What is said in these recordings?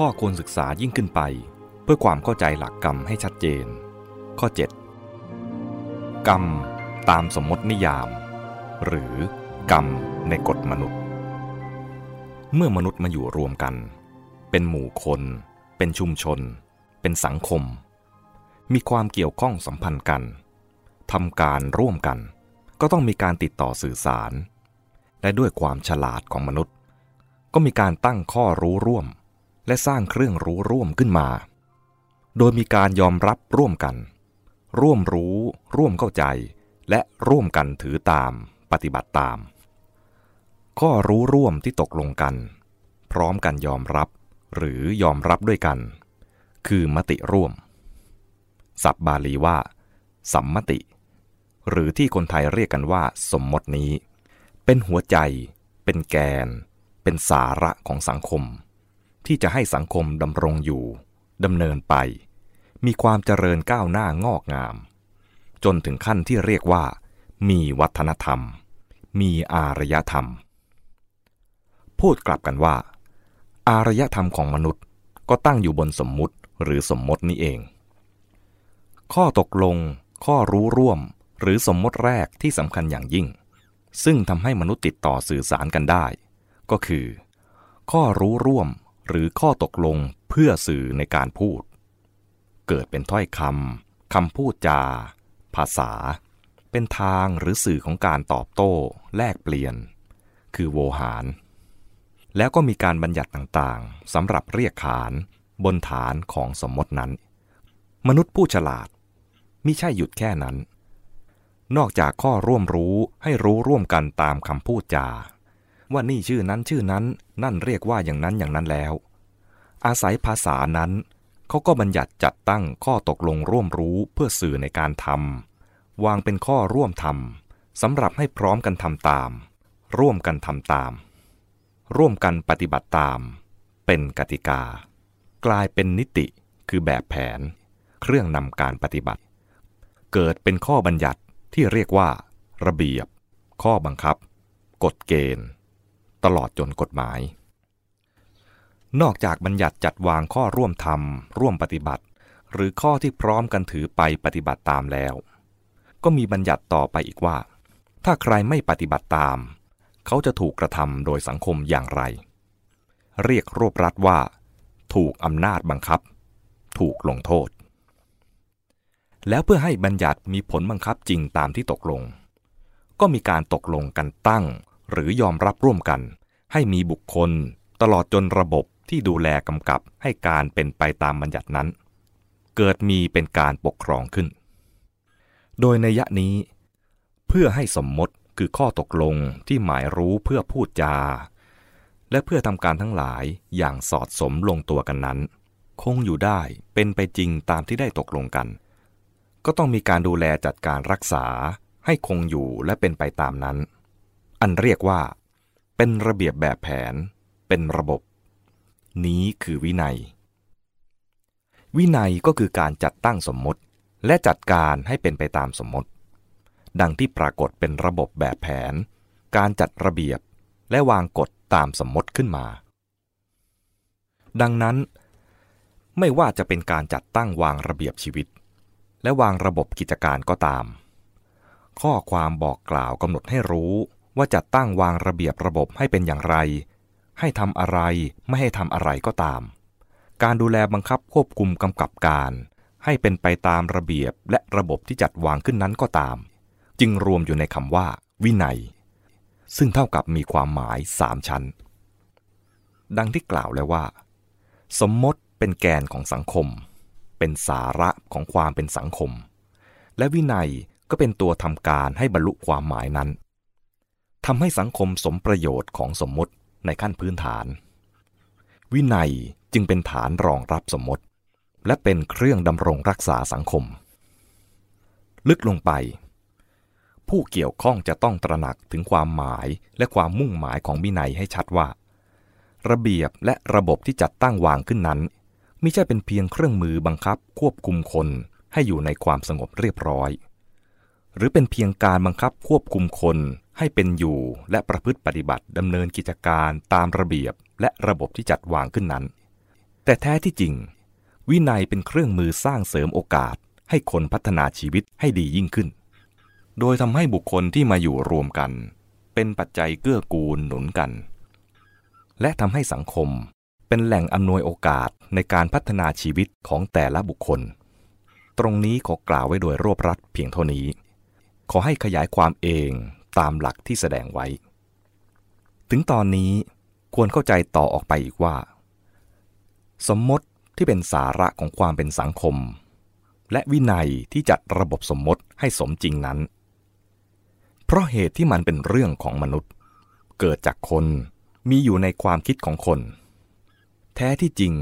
ข้อควรศึกษายิ่งขึ้นไป เพื่อความเข้าใจหลักกรรมให้ชัดเจน ข้อ 7. กรรมตามสมมตินิยาม หรือกรรมในกฎมนุษย์ เมื่อมนุษย์มาอยู่รวมกัน เป็นหมู่คน เป็นชุมชน เป็นสังคม มีความเกี่ยวข้องสัมพันธ์กันทำการร่วมกัน ก็ต้องมีการติดต่อสื่อสาร และด้วยความฉลาดของมนุษย์ ก็มีการตั้งข้อรู้ร่วม และสร้างเครื่องรู้ร่วมขึ้นมา โดยมีการยอมรับร่วมกัน ร่วมรู้ ร่วมเข้าใจ และร่วมกันถือตาม ปฏิบัติตาม ข้อรู้ร่วมที่ตกลงกัน พร้อมกันยอมรับ หรือยอมรับด้วยกัน คือมติร่วม ศัพท์บาลีว่า สัมมติ หรือที่คนไทยเรียกกันว่า สมมตินี้ เป็นหัวใจ เป็นแกน เป็นสาระของสังคม ที่จะให้สังคมดำรงอยู่ดำเนินไป มีความเจริญก้าวหน้างอกงาม จนถึงขั้นที่เรียกว่า มีวัฒนธรรม มีอารยธรรม พูดกลับกันว่า อารยธรรมของมนุษย์ก็ตั้งอยู่บนสมมุติหรือสมมตินี้เอง ข้อตกลง ข้อรู้ร่วม หรือสมมติแรกที่สำคัญอย่างยิ่ง ซึ่งทำให้มนุษย์ติดต่อสื่อสารกันได้ ก็คือ ข้อรู้ร่วม หรือข้อตกลงเพื่อสื่อในการพูด เกิดเป็นถ้อยคำคำพูดจา ภาษา เป็นทางหรือสื่อของการตอบโต้ แลกเปลี่ยน คือโวหาร แล้วก็มีการบัญญัติต่างๆสำหรับเรียกขาน บนฐานของสมมตินั้น มนุษย์ผู้ฉลาดมิใช่หยุดแค่นั้น นอกจากข้อร่วมรู้ให้รู้ร่วมกันตามคำพูดจา ว่านี่ชื่อนั้นชื่อนั้น นั่นเรียกว่าอย่างนั้นอย่างนั้นแล้ว อาศัยภาษานั้น เขาก็บัญญัติจัดตั้งข้อตกลงร่วมรู้เพื่อสื่อในการทำวางเป็นข้อร่วมทำสำหรับให้พร้อมกันทำตาม ร่วมกันทำตาม ร่วมกันปฏิบัติตาม เป็นกติกา กลายเป็นนิติคือแบบแผน เครื่องนำการปฏิบัติ เกิดเป็นข้อบัญญัติที่เรียกว่า ระเบียบ ข้อบังคับ กฎเกณฑ์ ตลอดจนกฎหมาย นอกจากบัญญัติจัดวางข้อร่วมทำร่วมปฏิบัติ หรือข้อที่พร้อมกันถือไปปฏิบัติตามแล้ว ก็มีบัญญัติต่อไปอีกว่า ถ้าใครไม่ปฏิบัติตาม เขาจะถูกกระทำโดยสังคมอย่างไร เรียกรวบรัดว่า ถูกอำนาจบังคับ ถูกลงโทษ แล้วเพื่อให้บัญญัติมีผลบังคับจริงตามที่ตกลงก็มีการตกลงกันตั้ง หรือยอมรับร่วมกัน ให้มีบุคคล ตลอดจนระบบที่ดูแลกำกับให้การเป็นไปตามบัญญัตินั้น เกิดมีเป็นการปกครองขึ้น โดยในยะนี้ เพื่อให้สมมติคือข้อตกลงที่หมายรู้เพื่อพูดจา และเพื่อทำการทั้งหลายอย่างสอดสมลงตัวกันนั้น คงอยู่ได้เป็นไปจริงตามที่ได้ตกลงกัน ก็ต้องมีการดูแลจัดการรักษาให้คงอยู่และเป็นไปตามนั้น อันเรียกว่า เป็นระเบียบแบบแผน เป็นระบบ นี้คือวินัย วินัยก็คือการจัดตั้งสมมติ และจัดการให้เป็นไปตามสมมติ ดังที่ปรากฏเป็นระบบแบบแผน การจัดระเบียบและวางกฎตามสมมติขึ้นมา ดังนั้น ไม่ว่าจะเป็นการจัดตั้งวางระเบียบชีวิต และวางระบบกิจการก็ตาม ข้อความบอกกล่าวกำหนดให้รู้ ว่าจัดตั้งวางระเบียบระบบให้เป็นอย่างไร ให้ทำอะไรไม่ให้ทำอะไรก็ตาม การดูแลบังคับควบคุมกำกับการ ให้เป็นไปตามระเบียบและระบบที่จัดวางขึ้นนั้นก็ตาม จึงรวมอยู่ในคำว่า วินัย ซึ่งเท่ากับมีความหมายสามชั้น ดังที่กล่าวแล้วว่า สมมติเป็นแกนของสังคม เป็นสาระของความเป็นสังคม และวินัยก็เป็นตัวทำการให้บรรลุความหมายนั้น ทำให้สังคมสมประโยชน์ของสมมติในขั้นพื้นฐาน วินัยจึงเป็นฐานรองรับสมมติ และเป็นเครื่องดำรงรักษาสังคม ลึกลงไป ผู้เกี่ยวข้องจะต้องตระหนักถึงความหมายและความมุ่งหมายของวินัยให้ชัดว่า ระเบียบและระบบที่จัดตั้งวางขึ้นนั้นไม่ใช่เป็นเพียงเครื่องมือบังคับควบคุมคนให้อยู่ในความสงบเรียบร้อย หรือเป็นเพียงการบังคับควบคุมคน ให้เป็นอยู่และประพฤติปฏิบัติดำเนินกิจการตามระเบียบและระบบที่จัดวางขึ้นนั้น แต่แท้ที่จริง วินัยเป็นเครื่องมือสร้างเสริมโอกาส ให้คนพัฒนาชีวิตให้ดียิ่งขึ้น โดยทำให้บุคคลที่มาอยู่รวมกัน เป็นปัจจัยเกื้อกูลหนุนกัน และทำให้สังคมเป็นแหล่งอำนวยโอกาสในการพัฒนาชีวิตของแต่ละบุคคล ตรงนี้ขอกล่าวไว้โดยรวบรัดเพียงเท่านี้ ขอให้ขยายความเอง ตามหลักที่แสดงไว้ ถึงตอนนี้ควรเข้าใจต่อออกไปอีกว่า สมมติที่เป็นสาระของความเป็นสังคม และวินัยที่จัดระบบสมมติให้สมจริงนั้น เพราะเหตุที่มันเป็นเรื่องของมนุษย์ เกิดจากคนมีอยู่ในความคิดของคน แท้ที่จริง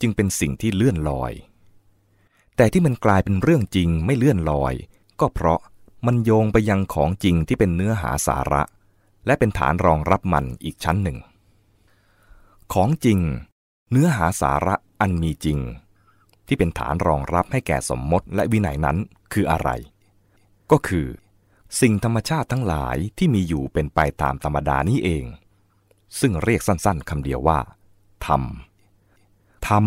จึงเป็นสิ่งที่เลื่อนลอย แต่ที่มันกลายเป็นเรื่องจริงไม่เลื่อนลอย ก็เพราะ มันโยงไปยังของจริงที่เป็นเนื้อหาสาระ และเป็นฐานรองรับมันอีกชั้นหนึ่ง ของจริง เนื้อหาสาระอันมีจริง ที่เป็นฐานรองรับให้แก่สมมติและวินัยนั้นคืออะไร ก็คือ สิ่งธรรมชาติทั้งหลายที่มีอยู่เป็นไปตามธรรมดานี้เอง ซึ่งเรียกสั้นๆคำเดียวว่าธรรมธรรม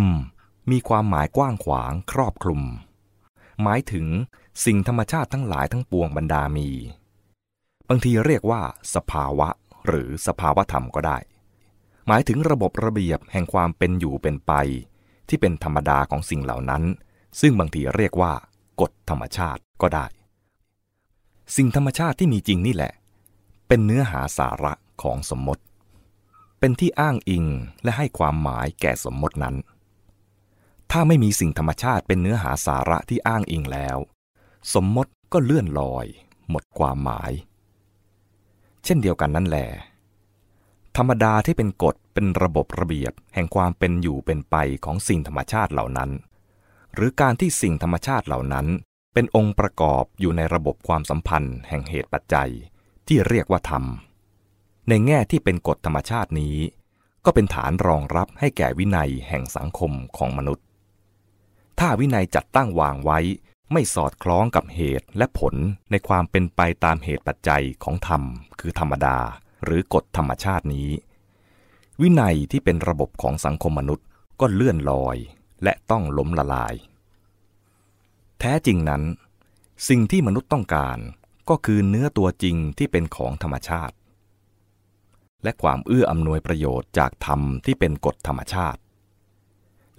มีความหมายกว้างขวางครอบคลุม หมายถึง สิ่งธรรมชาติทั้งหลายทั้งปวงบรรดามี บางทีเรียกว่า สภาวะ หรือสภาวะธรรมก็ได้ หมายถึงระบบระเบียบแห่งความเป็นอยู่เป็นไป ที่เป็นธรรมดาของสิ่งเหล่านั้น ซึ่งบางทีเรียกว่ากฎธรรมชาติก็ได้ สิ่งธรรมชาติที่มีจริงนี่แหละ เป็นเนื้อหาสาระของสมมติ เป็นที่อ้างอิงและให้ความหมายแก่สมมตินั้น ถ้าไม่มีสิ่งธรรมชาติเป็นเนื้อหาสาระที่อ้างอิงแล้ว สมมติก็เลื่อนลอย หมดความหมาย เช่นเดียวกันนั่นแหละธรรมดาที่เป็นกฎเป็นระบบระเบียบแห่งความเป็นอยู่เป็นไปของสิ่งธรรมชาติเหล่านั้น หรือการที่สิ่งธรรมชาติเหล่านั้น เป็นองค์ประกอบอยู่ในระบบความสัมพันธ์ แห่งเหตุปัจจัย ที่เรียกว่าธรรม ในแง่ที่เป็นกฎธรรมชาตินี้ ก็เป็นฐานรองรับให้แก่วินัยแห่งสังคมของมนุษย์ ถ้าวินัยจัดตั้งวางไว้ ไม่สอดคล้องกับเหตุและผลในความเป็นไปตามเหตุปัจจัยของธรรม คือธรรมดา หรือกฎธรรมชาตินี้ วินัยที่เป็นระบบของสังคมมนุษย์ก็เลื่อนลอย และต้องล้มละลาย แท้จริงนั้น สิ่งที่มนุษย์ต้องการก็คือเนื้อตัวจริงที่เป็นของธรรมชาติ และความเอื้ออำนวยประโยชน์จากธรรมที่เป็นกฎธรรมชาติ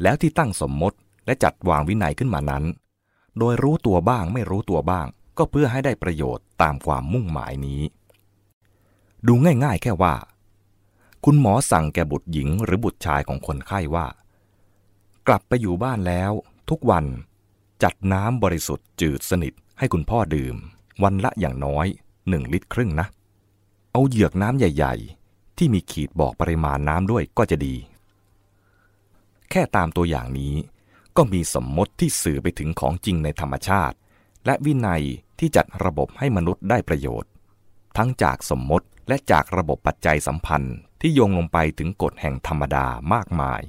แล้วที่ตั้งสมมติและจัดวางวินัยขึ้นมานั้น โดยรู้ตัวบ้างไม่รู้ตัวบ้าง ก็เพื่อให้ได้ประโยชน์ตามความมุ่งหมายนี้ ดูง่ายๆ แค่ว่า คุณหมอสั่งแก่บุตรหญิงหรือบุตรชายของคนไข้ว่า กลับไปอยู่บ้านแล้ว ทุกวันจัดน้ำบริสุทธิ์จืดสนิทให้คุณพ่อดื่ม วันละอย่างน้อยหนึ่งลิตรครึ่งนะ เอาเหยือกน้ำใหญ่ ๆ ที่มีขีดบอกปริมาณน้ำด้วยก็จะดี แค่ตามตัวอย่างนี้ ก็มีสมมติที่สื่อไปถึงของจริงในธรรมชาติ และวินัยที่จัดระบบให้มนุษย์ได้ประโยชน์ ทั้งจากสมมติและจากระบบปัจจัยสัมพันธ์ที่โยงลงไปถึงกฎแห่งธรรมดามากมาย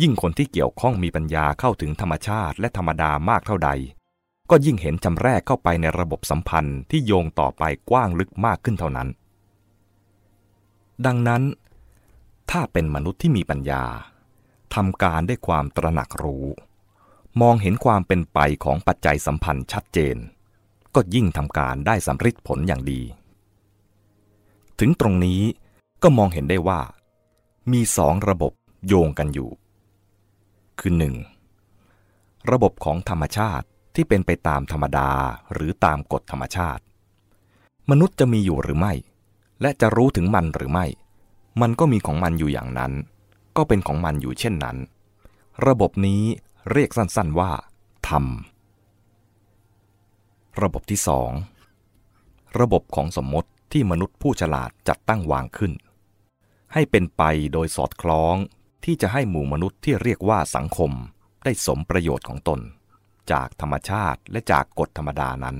ยิ่งคนที่เกี่ยวข้องมีปัญญาเข้าถึงธรรมชาติและธรรมดามากเท่าใด ก็ยิ่งเห็นจำแรกเข้าไปในระบบสัมพันธ์ที่โยงต่อไปกว้างลึกมากขึ้นเท่านั้น ดังนั้น ถ้าเป็นมนุษย์ที่มีปัญญา ทำการด้วยความตระหนักรู้ มองเห็นความเป็นไปของปัจจัยสัมพันธ์ชัดเจน ก็ยิ่งทำการได้สำเร็จผลอย่างดี ถึงตรงนี้ก็มองเห็นได้ว่า มีสองระบบโยงกันอยู่ คือ 1. ระบบของธรรมชาติที่เป็นไปตามธรรมดาหรือตามกฎธรรมชาติ มนุษย์จะมีอยู่หรือไม่ และจะรู้ถึงมันหรือไม่ มันก็มีของมันอยู่อย่างนั้น ก็เป็นของมันอยู่เช่นนั้น ระบบนี้เรียกสั้นๆว่า ธรรม ระบบที่สองระบบของสมมติที่มนุษย์ผู้ฉลาดจัดตั้งวางขึ้น ให้เป็นไปโดยสอดคล้องที่จะให้หมู่มนุษย์ที่เรียกว่าสังคมได้สมประโยชน์ของตน จากธรรมชาติและจากกฎธรรมดานั้น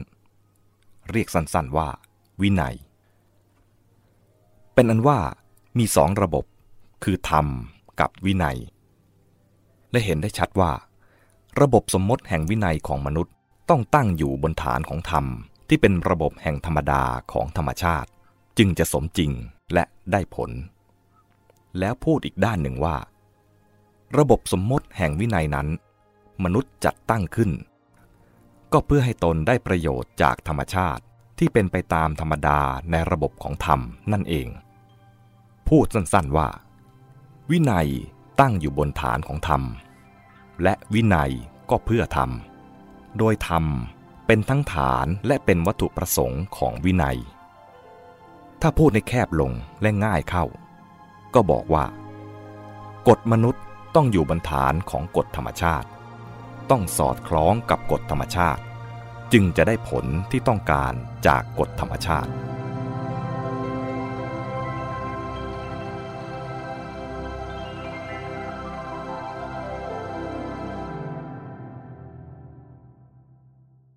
เรียกสั้นๆว่า วินัย เป็นอันว่ามีสองระบบ คือธรรม กับวินัย และเห็นได้ชัดว่า ระบบสมมติแห่งวินัยของมนุษย์ต้องตั้งอยู่บนฐานของธรรม ที่เป็นระบบแห่งธรรมดาของธรรมชาติ จึงจะสมจริงและได้ผล แล้วพูดอีกด้านหนึ่งว่า ระบบสมมติแห่งวินัยนั้น มนุษย์จัดตั้งขึ้น ก็เพื่อให้ตนได้ประโยชน์จากธรรมชาติที่เป็นไปตามธรรมดาในระบบของธรรมนั่นเอง พูดสั้นๆว่า วินัยตั้งอยู่บนฐานของธรรม และวินัยก็เพื่อธรรม โดยธรรมเป็นทั้งฐานและเป็นวัตถุประสงค์ของวินัย ถ้าพูดในแคบลงและง่ายเข้า ก็บอกว่า กฎมนุษย์ต้องอยู่บนฐานของกฎธรรมชาติ ต้องสอดคล้องกับกฎธรรมชาติ จึงจะได้ผลที่ต้องการจากกฎธรรมชาติ